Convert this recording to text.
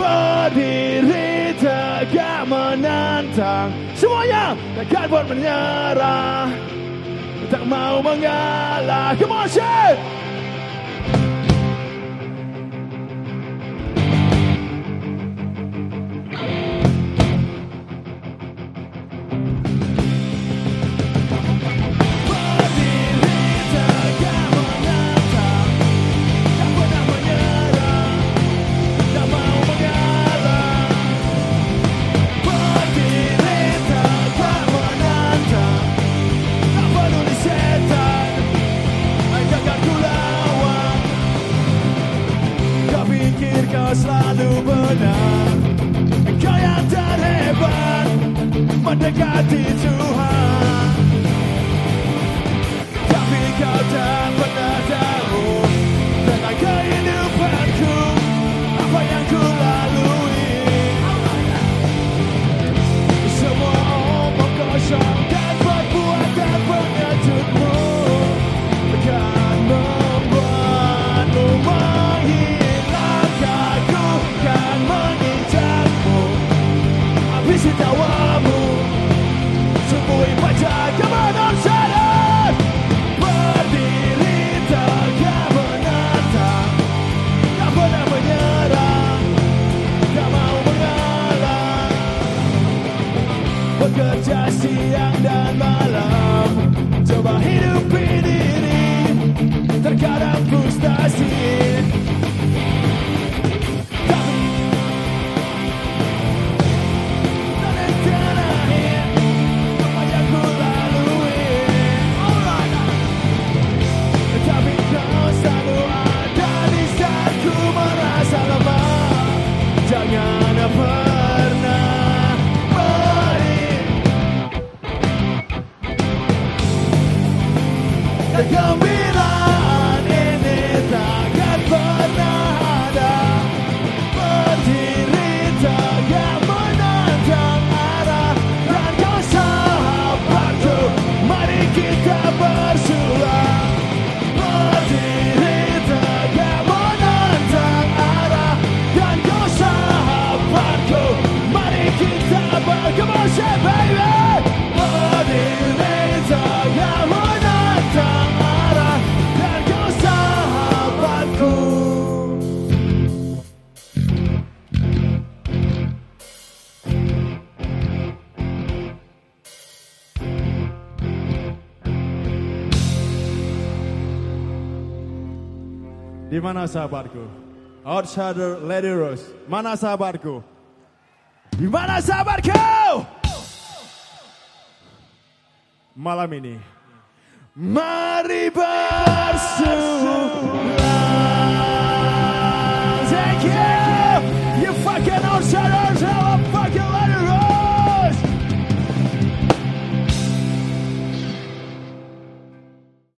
berdiri tegak menantang. Semuanya takkan buat menyerah. Tak mau mengalah. Come! kau selalu benar Engkau yang terhebat. Mendekati Tuhan. Tapi kau tak pernah kerja siang dan malam Coba hidup gonna come Di mana sahabatku? Outsider Lady Rose. Mana sahabatku? Di mana sahabatku? Malam ini. Mari Bang!